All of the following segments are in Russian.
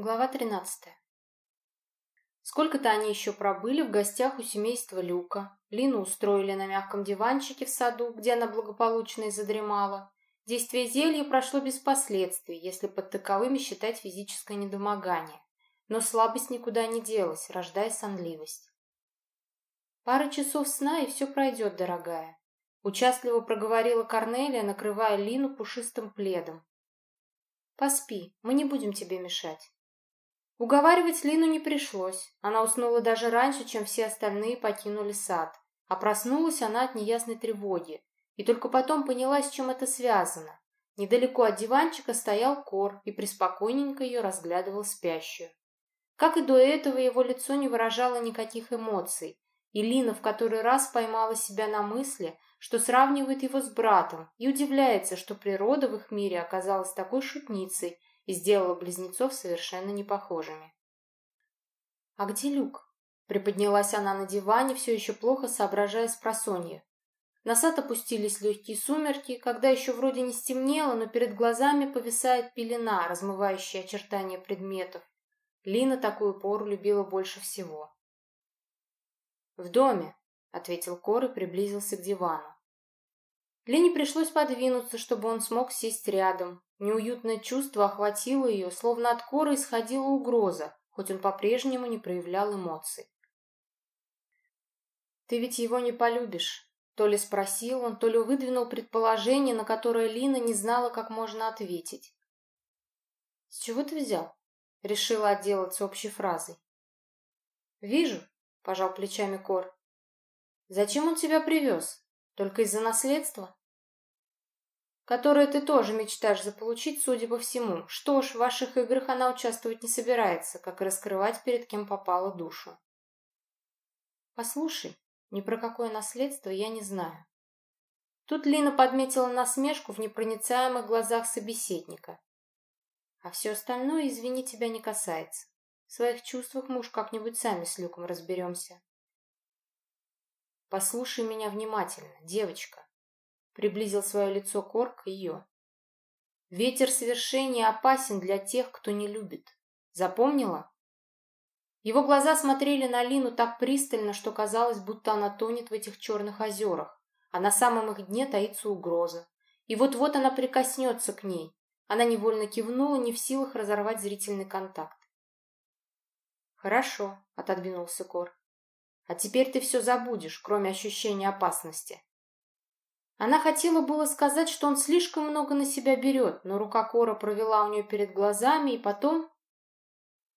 Глава 13. Сколько-то они еще пробыли в гостях у семейства Люка. Лину устроили на мягком диванчике в саду, где она благополучно и задремала. Действие зелья прошло без последствий, если под таковыми считать физическое недомогание. Но слабость никуда не делась, рождая сонливость. Пара часов сна, и все пройдет, дорогая. Участливо проговорила Корнелия, накрывая Лину пушистым пледом. Поспи, мы не будем тебе мешать. Уговаривать Лину не пришлось. Она уснула даже раньше, чем все остальные покинули сад. А проснулась она от неясной тревоги. И только потом поняла, с чем это связано. Недалеко от диванчика стоял Кор и преспокойненько ее разглядывал спящую. Как и до этого, его лицо не выражало никаких эмоций, и Лина в который раз поймала себя на мысли, что сравнивает его с братом, и удивляется, что природа в их мире оказалась такой шутницей, и сделала близнецов совершенно непохожими. «А где Люк?» Приподнялась она на диване, все еще плохо соображая с просонья. На сад опустились легкие сумерки, когда еще вроде не стемнело, но перед глазами повисает пелена, размывающая очертания предметов. Лина такую пору любила больше всего. «В доме», — ответил Кор и приблизился к дивану. Лене пришлось подвинуться, чтобы он смог сесть рядом, Неуютное чувство охватило ее, словно от коры исходила угроза, хоть он по-прежнему не проявлял эмоций. «Ты ведь его не полюбишь», — то ли спросил он, то ли выдвинул предположение, на которое Лина не знала, как можно ответить. «С чего ты взял?» — решила отделаться общей фразой. «Вижу», — пожал плечами Кор. «Зачем он тебя привез? Только из-за наследства?» Которое ты тоже мечтаешь заполучить, судя по всему. Что ж, в ваших играх она участвовать не собирается, как раскрывать перед кем попала душу. Послушай, ни про какое наследство я не знаю. Тут Лина подметила насмешку в непроницаемых глазах собеседника. А все остальное, извини, тебя не касается. В своих чувствах мы уж как-нибудь сами с Люком разберемся. Послушай меня внимательно, девочка. Приблизил свое лицо Кор к ее. Ветер свершения опасен для тех, кто не любит. Запомнила? Его глаза смотрели на Лину так пристально, что казалось, будто она тонет в этих черных озерах, а на самом их дне таится угроза. И вот-вот она прикоснется к ней. Она невольно кивнула, не в силах разорвать зрительный контакт. «Хорошо», — отодвинулся Кор. «А теперь ты все забудешь, кроме ощущения опасности. Она хотела было сказать, что он слишком много на себя берет, но рука Кора провела у нее перед глазами, и потом...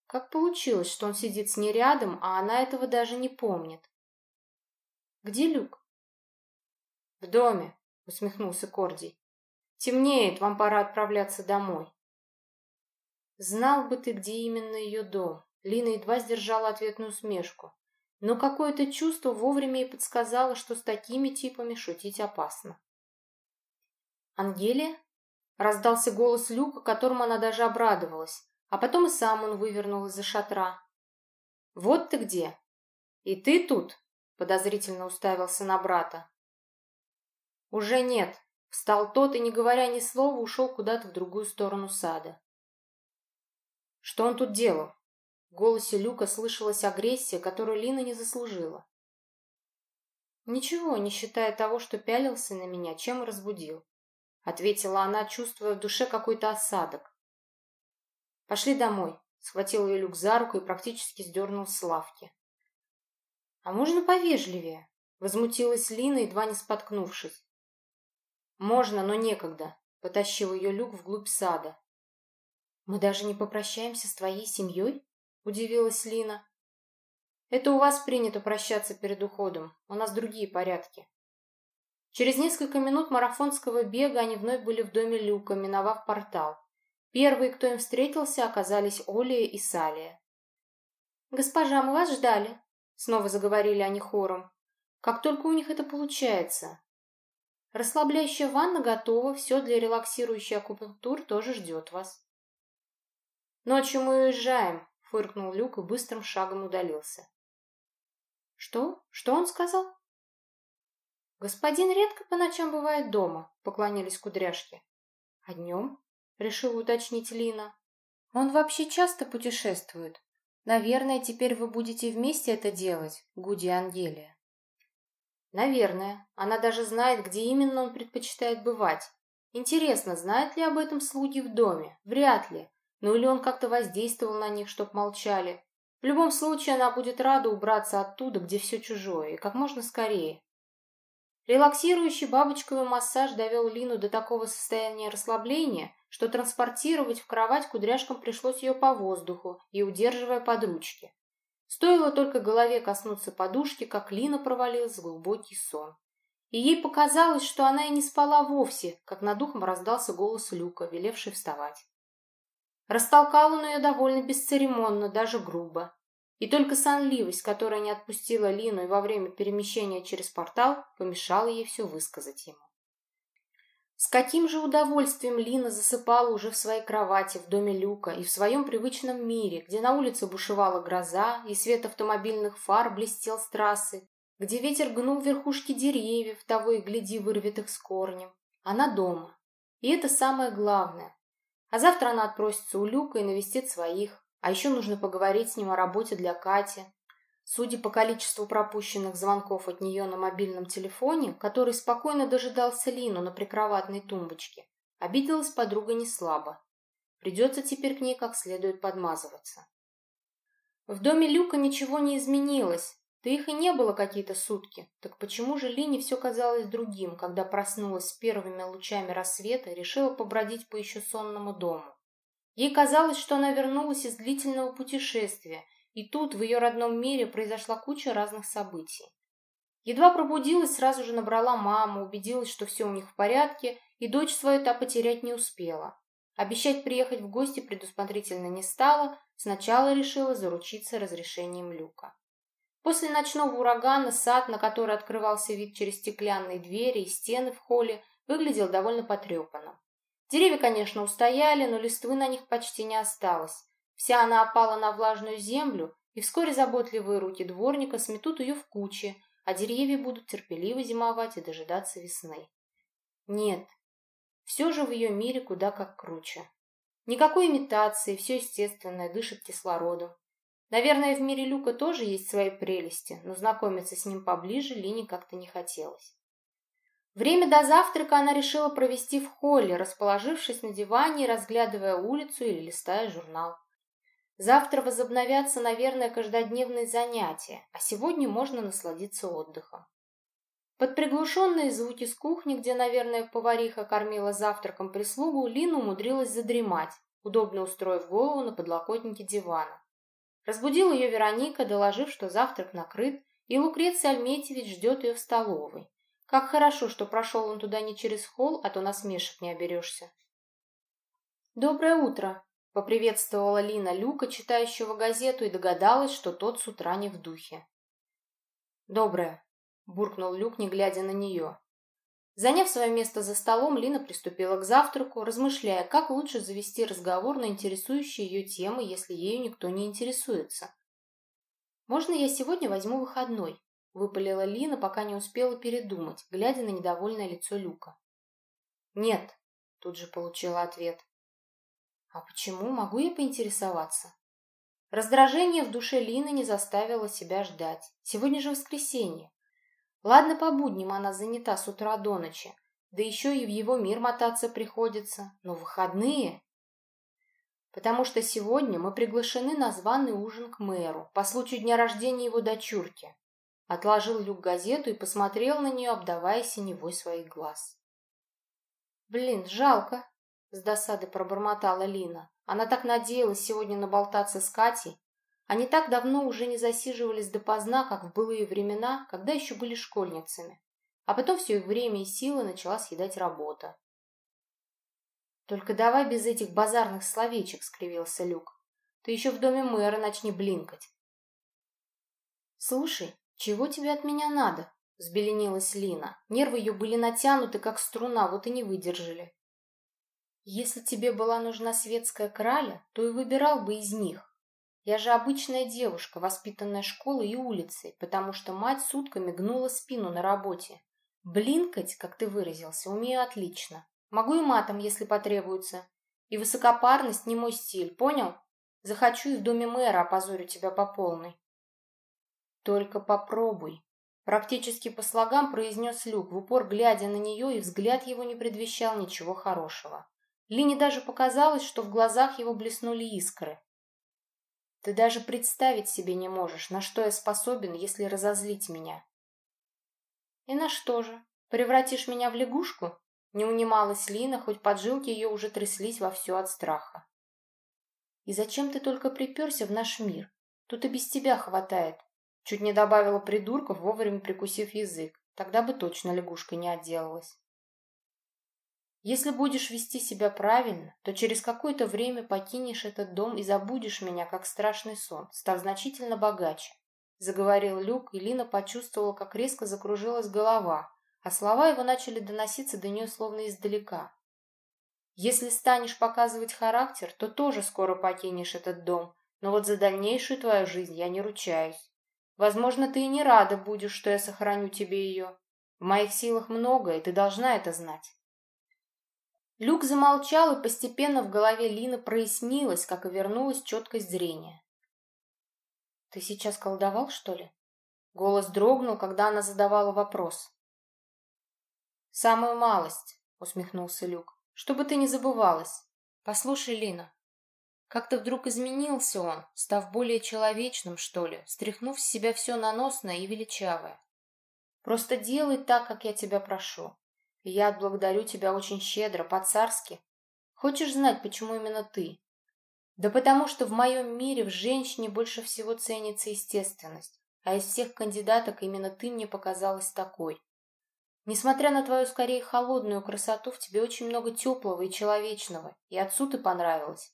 Как получилось, что он сидит с ней рядом, а она этого даже не помнит? «Где Люк?» «В доме», — усмехнулся Кордий. «Темнеет, вам пора отправляться домой». Знал бы ты, где именно ее дом. Лина едва сдержала ответную усмешку но какое-то чувство вовремя ей подсказало, что с такими типами шутить опасно. «Ангелия?» — раздался голос Люка, которому она даже обрадовалась, а потом и сам он вывернул из-за шатра. «Вот ты где! И ты тут?» — подозрительно уставился на брата. «Уже нет», — встал тот и, не говоря ни слова, ушел куда-то в другую сторону сада. «Что он тут делал?» В голосе Люка слышалась агрессия, которую Лина не заслужила. «Ничего, не считая того, что пялился на меня, чем разбудил», — ответила она, чувствуя в душе какой-то осадок. «Пошли домой», — схватил ее Люк за руку и практически сдернул с лавки. «А можно повежливее?» — возмутилась Лина, едва не споткнувшись. «Можно, но некогда», — потащил ее Люк вглубь сада. «Мы даже не попрощаемся с твоей семьей?» — удивилась Лина. «Это у вас принято прощаться перед уходом. У нас другие порядки». Через несколько минут марафонского бега они вновь были в доме Люка, миновав портал. Первые, кто им встретился, оказались Олия и Салия. «Госпожа, мы вас ждали», — снова заговорили они хором. «Как только у них это получается». Расслабляющая ванна готова, все для релаксирующей акупунктур тоже ждет вас. «Ночью мы уезжаем», фыркнул Люк и быстрым шагом удалился. «Что? Что он сказал?» «Господин редко по ночам бывает дома», — поклонились кудряшки. «А днем?» — решила уточнить Лина. Он вообще часто путешествует. Наверное, теперь вы будете вместе это делать, Гуди Ангелия. Наверное. Она даже знает, где именно он предпочитает бывать. Интересно, знают ли об этом слуги в доме? Вряд ли. Ну или он как-то воздействовал на них, чтоб молчали. В любом случае, она будет рада убраться оттуда, где все чужое, и как можно скорее. Релаксирующий бабочковый массаж довел Лину до такого состояния расслабления, что транспортировать в кровать кудряшкам пришлось ее по воздуху и удерживая под ручки. Стоило только голове коснуться подушки, как Лина провалилась в глубокий сон. И ей показалось, что она и не спала вовсе, как над ухом раздался голос Люка, велевший вставать. Растолкал он ее довольно бесцеремонно, даже грубо. И только сонливость, которая не отпустила Лину и во время перемещения через портал, помешала ей все высказать ему. С каким же удовольствием Лина засыпала уже в своей кровати в доме Люка и в своем привычном мире, где на улице бушевала гроза, и свет автомобильных фар блестел с трассы, где ветер гнул верхушки деревьев, того и гляди вырвет их с корнем. Она дома. И это самое главное. А завтра она отпросится у Люка и навестит своих. А еще нужно поговорить с ним о работе для Кати. Судя по количеству пропущенных звонков от нее на мобильном телефоне, который спокойно дожидался Лину на прикроватной тумбочке, обиделась подруга не слабо. Придется теперь к ней как следует подмазываться. В доме Люка ничего не изменилось, да их и не было какие-то сутки. Так почему же Лине все казалось другим, когда проснулась с первыми лучами рассвета и решила побродить по еще сонному дому? Ей казалось, что она вернулась из длительного путешествия, и тут в ее родном мире произошла куча разных событий. Едва пробудилась, сразу же набрала маму, убедилась, что все у них в порядке, и дочь свою та потерять не успела. Обещать приехать в гости предусмотрительно не стала, сначала решила заручиться разрешением Люка. После ночного урагана сад, на который открывался вид через стеклянные двери и стены в холле, выглядел довольно потрепанным. Деревья, конечно, устояли, но листвы на них почти не осталось. Вся она опала на влажную землю, и вскоре заботливые руки дворника сметут ее в кучи, а деревья будут терпеливо зимовать и дожидаться весны. Нет, все же в ее мире куда как круче. Никакой имитации, все естественное, дышит кислородом. Наверное, в мире Люка тоже есть свои прелести, но знакомиться с ним поближе Лине как-то не хотелось. Время до завтрака она решила провести в холле, расположившись на диване разглядывая улицу или листая журнал. Завтра возобновятся, наверное, каждодневные занятия, а сегодня можно насладиться отдыхом. Под приглушенные звуки с кухни, где, наверное, повариха кормила завтраком прислугу, Лина умудрилась задремать, удобно устроив голову на подлокотнике дивана. Разбудила ее Вероника, доложив, что завтрак накрыт, и Лукреций Альметьевич ждет ее в столовой. Как хорошо, что прошел он туда не через холл, а то насмешек не оберешься. «Доброе утро!» — поприветствовала Лина Люка, читающего газету, и догадалась, что тот с утра не в духе. «Доброе!» — буркнул Люк, не глядя на нее. Заняв свое место за столом, Лина приступила к завтраку, размышляя, как лучше завести разговор на интересующие ее темы, если ею никто не интересуется. «Можно я сегодня возьму выходной?» — выпалила Лина, пока не успела передумать, глядя на недовольное лицо Люка. «Нет», — тут же получила ответ. «А почему? Могу я поинтересоваться?» Раздражение в душе Лины не заставило себя ждать. Сегодня же воскресенье. Ладно, по будням она занята с утра до ночи, да еще и в его мир мотаться приходится, но выходные... Потому что сегодня мы приглашены на званый ужин к мэру по случаю дня рождения его дочурки. Отложил Люк газету и посмотрел на нее, обдавая синевой своих глаз. «Блин, жалко!» — с досады пробормотала Лина. Она так надеялась сегодня наболтаться с Катей. Они так давно уже не засиживались допоздна, как в былые времена, когда еще были школьницами. А потом все их время и силы начала съедать работа. «Только давай без этих базарных словечек», — скривился Люк. «Ты еще в доме мэра начни блинкать». «Слушай, «Чего тебе от меня надо?» — взбеленилась Лина. Нервы ее были натянуты, как струна, вот и не выдержали. «Если тебе была нужна светская краля, то и выбирал бы из них. Я же обычная девушка, воспитанная школой и улицей, потому что мать сутками гнула спину на работе. Блинкать, как ты выразился, умею отлично. Могу и матом, если потребуется. И высокопарность не мой стиль, понял? Захочу и в доме мэра опозорю тебя по полной. Только попробуй. Практически по слогам произнес Люк, в упор глядя на нее, и взгляд его не предвещал ничего хорошего. Лине даже показалось, что в глазах его блеснули искры. Ты даже представить себе не можешь, на что я способен, если разозлить меня. И на что же? Превратишь меня в лягушку? Не унималась Лина, хоть поджилки ее уже тряслись вовсю от страха. И зачем ты только приперся в наш мир? Тут и без тебя хватает. Чуть не добавила придурков, вовремя прикусив язык. Тогда бы точно лягушка не отделалась. Если будешь вести себя правильно, то через какое-то время покинешь этот дом и забудешь меня, как страшный сон, став значительно богаче. Заговорил Люк, и Лина почувствовала, как резко закружилась голова, а слова его начали доноситься до нее словно издалека. Если станешь показывать характер, то тоже скоро покинешь этот дом, но вот за дальнейшую твою жизнь я не ручаюсь. Возможно, ты и не рада будешь, что я сохраню тебе ее. В моих силах много, и ты должна это знать. Люк замолчал, и постепенно в голове Лины прояснилось, как и вернулась четкость зрения. «Ты сейчас колдовал, что ли?» Голос дрогнул, когда она задавала вопрос. «Самую малость», — усмехнулся Люк, — «чтобы ты не забывалась. Послушай, Лина, как-то вдруг изменился он, став более человечным, что ли, стряхнув с себя все наносное и величавое. Просто делай так, как я тебя прошу. Я отблагодарю тебя очень щедро, по-царски. Хочешь знать, почему именно ты? Да потому что в моем мире в женщине больше всего ценится естественность, а из всех кандидаток именно ты мне показалась такой. Несмотря на твою скорее холодную красоту, в тебе очень много теплого и человечного, и отцу ты понравилась.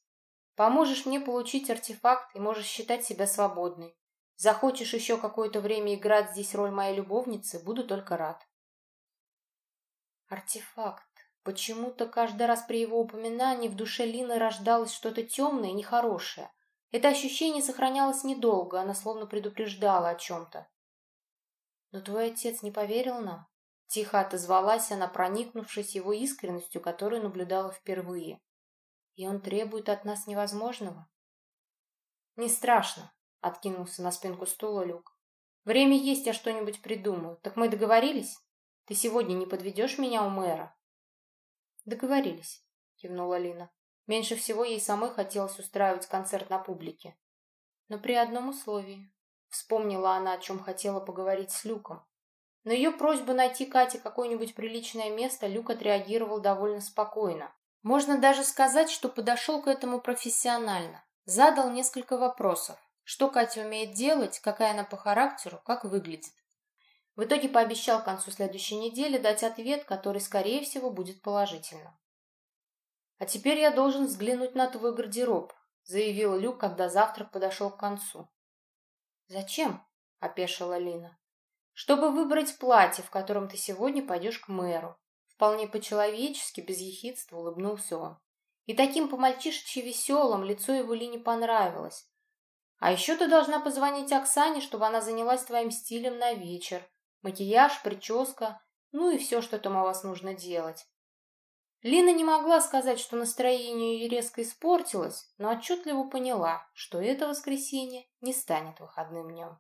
Поможешь мне получить артефакт и можешь считать себя свободной. Захочешь еще какое-то время играть здесь роль моей любовницы, буду только рад. Артефакт. Почему-то каждый раз при его упоминании в душе Лины рождалось что-то темное и нехорошее. Это ощущение сохранялось недолго, она словно предупреждала о чем-то. «Но твой отец не поверил нам?» Тихо отозвалась она, проникнувшись его искренностью, которую наблюдала впервые. «И он требует от нас невозможного?» «Не страшно», — откинулся на спинку стула Люк. «Время есть, я что-нибудь придумаю. Так мы договорились? Ты сегодня не подведешь меня у мэра?» «Договорились», — кивнула Лина. Меньше всего ей самой хотелось устраивать концерт на публике. Но при одном условии. Вспомнила она, о чем хотела поговорить с Люком. На ее просьбу найти Кате какое-нибудь приличное место Люк отреагировал довольно спокойно. Можно даже сказать, что подошел к этому профессионально. Задал несколько вопросов. Что Катя умеет делать, какая она по характеру, как выглядит. В итоге пообещал к концу следующей недели дать ответ, который, скорее всего, будет положительным. «А теперь я должен взглянуть на твой гардероб», — заявил Люк, когда завтрак подошел к концу. «Зачем?» — опешила Лина. «Чтобы выбрать платье, в котором ты сегодня пойдешь к мэру». Вполне по-человечески, без ехидства улыбнулся он. И таким по-мальчишечьи веселым лицо его Лине понравилось. «А еще ты должна позвонить Оксане, чтобы она занялась твоим стилем на вечер. Макияж, прическа, ну и все, что там у вас нужно делать. Лина не могла сказать, что настроение ее резко испортилось, но отчетливо поняла, что это воскресенье не станет выходным днем.